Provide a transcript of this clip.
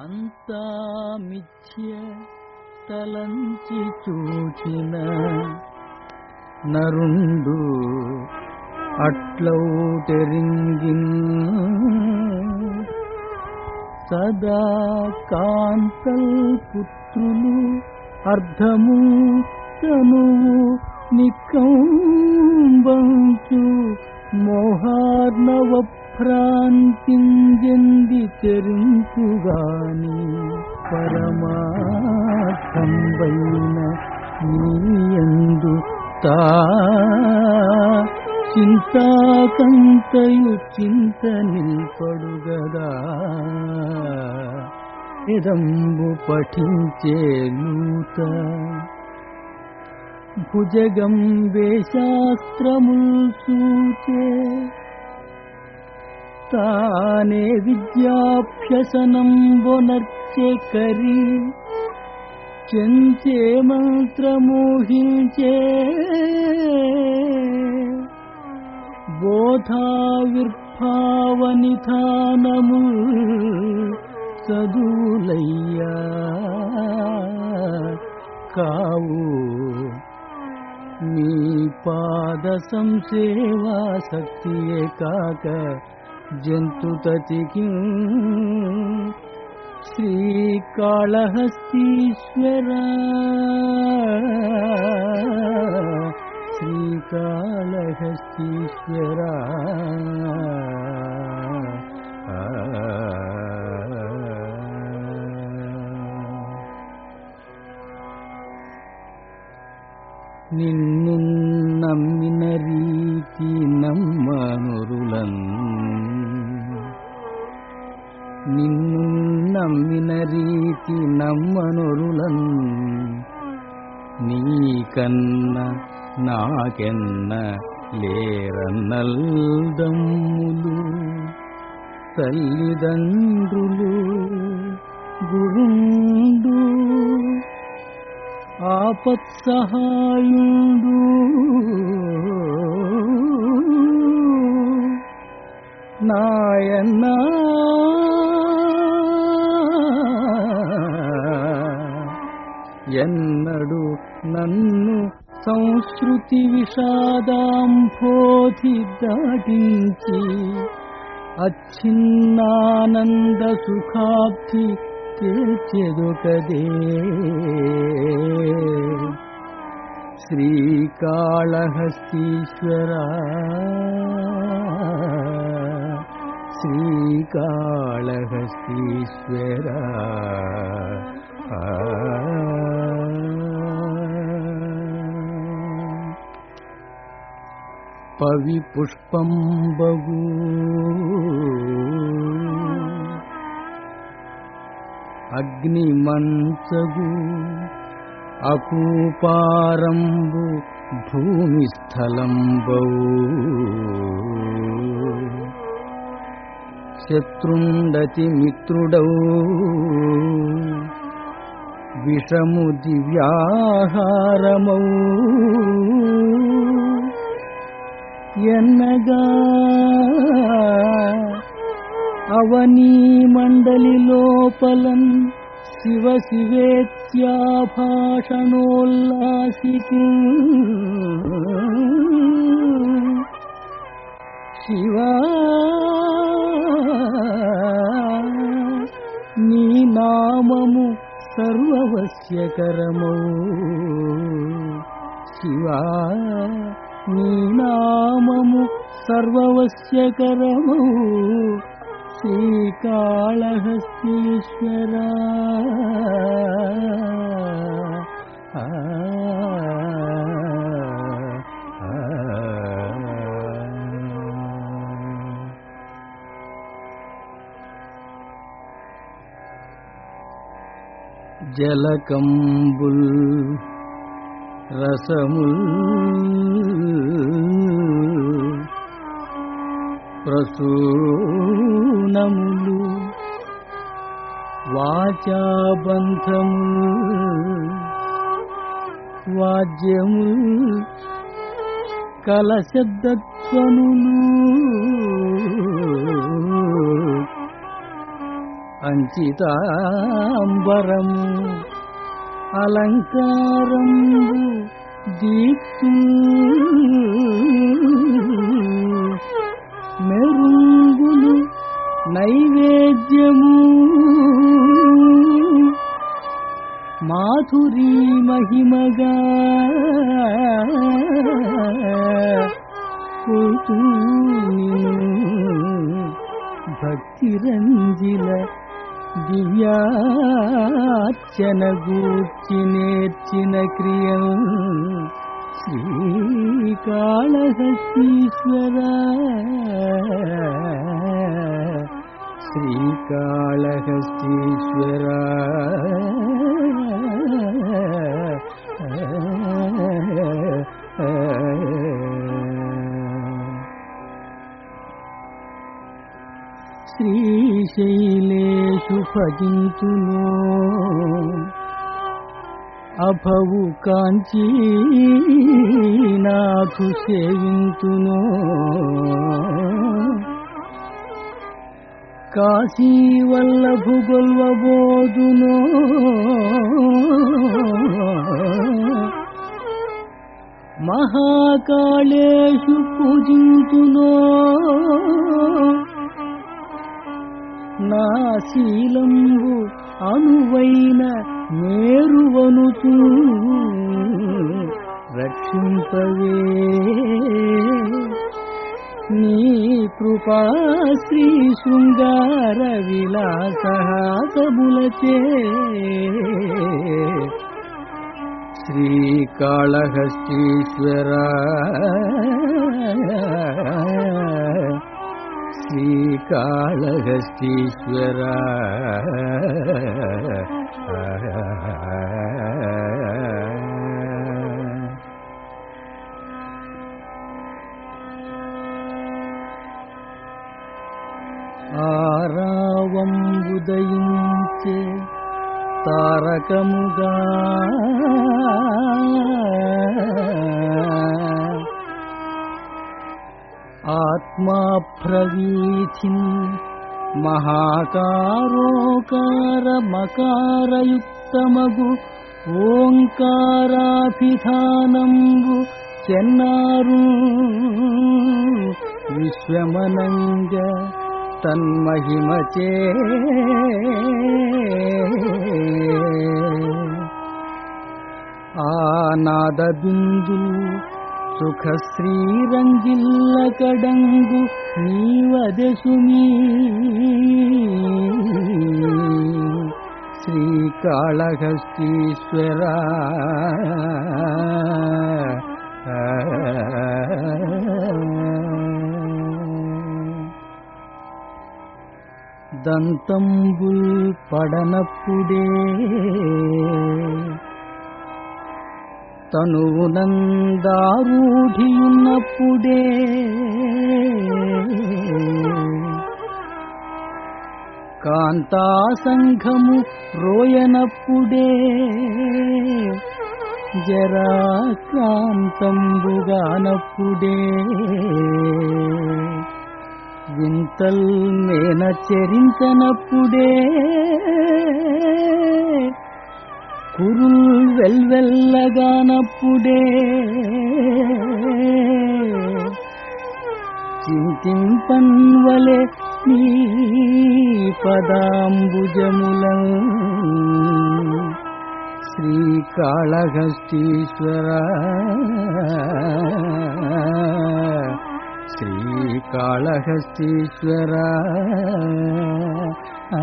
అంతా మిథ్య తలంచి చూచిన నరుండు అట్లౌటెరింగిన్ సదా కాంతల్ పుత్రులు అర్ధము తనువు నికంబంచు మోహార్ణవ భ్రాంతింజంది చెరించుగాని పరమార్థంబైన నీయందు తా చింతాకంతయు చింత నిల్పడుగదా ఇదంబు పఠించే పఠించేలూత భుజగం వేశాస్త్రముల్ సూచే తానే విద్యాభ్యసనం బొనర్చే కరి చెంచే మంత్రమోహించే. బోధావిర్భావనిధానము చదువులయ్యా. కావు నీ పాద సంసేవాసక్తియే కాక जन्तुतति श्रीकालहस्तीश्वर। श्रीकालहस्तीश्वर। श्रीकालहस्तीश्वरान् నమ్మిన రీతి నమ్మనురులన్ నీకన్న నాకెన్న లేరన్నల్దమ్ములు. తల్లిదండ్రులు గురుండు. ఆపత్సహాయుడు. నాయన్నా నన్ను సంస్కృతి విషాదాంభోధి దాటించి అచ్చిన్నానంద సుఖాబ్ది తీర్చెదొకదే శ్రీకాళహస్తీశ్వర శ్రీకాళహస్తీశ్వర. ఆ పుష్పంబగు అగ్ని మంచగు అకూపారంబు భూమి స్థలంబౌ శత్రుండతి మిత్రుడౌ విషము దివ్యాహారమౌ ఎన్నగా అవనీ మండలి లోపలం శివ శివేత్యాభాషణోల్లాసికి శివా నీ నామము సర్వవశ్యకరమౌ. శివా నీ నామము సర్వవశ్యకరమౌ. శ్రీకాళహస్తీశ్వర. జలకంబుల్ రసముల్ ప్రసూనములు వాచాబంధము వాద్యము కలశబ్దత్వను అంచితాంబరము అలంకారం దీప్తు నైవేద్యము. మాధురీ మహిమగా భక్తి రంజిల దివ్యార్చన గూర్చి నేర్చిన క్రియ శ్రీకాళహస్తీశ్వర. శ్రీకాళహస్తీశ్వర శ్రీశైలేషు భజింతును అభవు కాంచీనాథు సేవించునో కాశీ వల్లభు గొల్వబోదును. మహాకాళేషు పూజింతునో నా శీలంబు అనువైన మేరువనుతూ రక్షింపవే. నీ కృపా శ్రీ శృంగార విలాసహాసములచే శ్రీకాళహస్తీశ్వర శ్రీకాళహస్తీశ్వర ఆత్మాప్రవీథిన్ మహాకారోకార మకారయుక్తమగు ఓంకారాభిధానంబు చెన్నారు విశ్వమనంజ తన్మహిమచే. ఆనాద బిందు సుఖ శ్రీరంజిల్ల కడంగు నీవదసుమీ. శ్రీకాళహస్తీశ్వర. దంతంబుల్ పడనప్పుడే తనువునందారూఢియున్నప్పుడే కాంతా సంఘము రోయనప్పుడే జరాక్రాంతంబుగానప్పుడే వింతల్ నేన చెరించనప్పుడే కురుల్ వెల్వెల్లగానప్పుడే చింతింపన్వలే నీ పదాంబుజముల. శ్రీకాళహస్తీశ్వర శ్రీకాళహస్తీశ్వర. ఆ